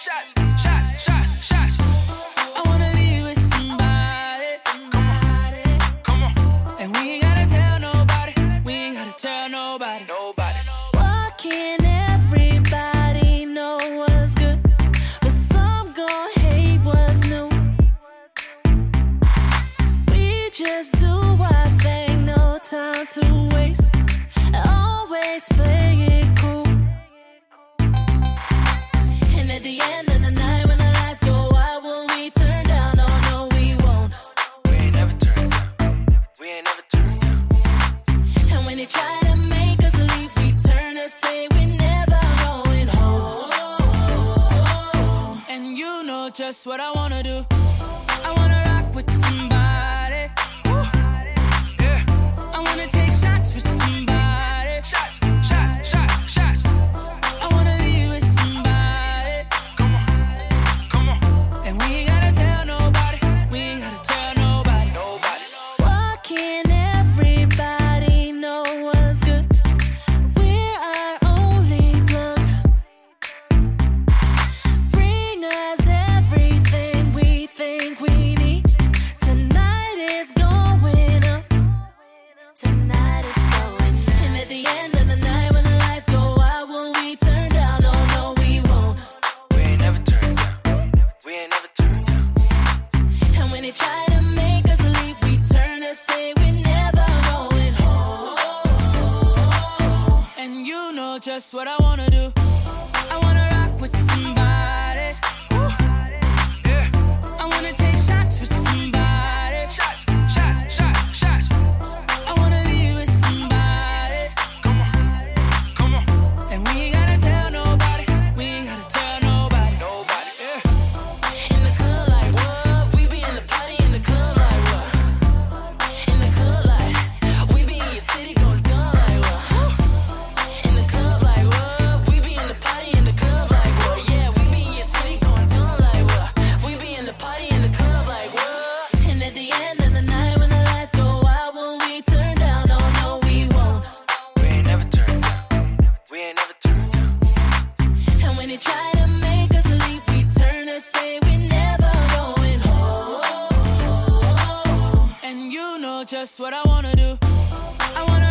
shots, shots, shots, shots. I wanna leave with somebody. Come on, come on. And we ain't gotta tell nobody. We ain't gotta tell nobody. Everybody know what's good, but some gon' hate what's new. We just do our thing, no time to waste. Always play. say we're never going home. And you know just what I wanna do. I wanna rock with somebody. say we're never going home. And you know just what I wanna do. just what I wanna do. I wanna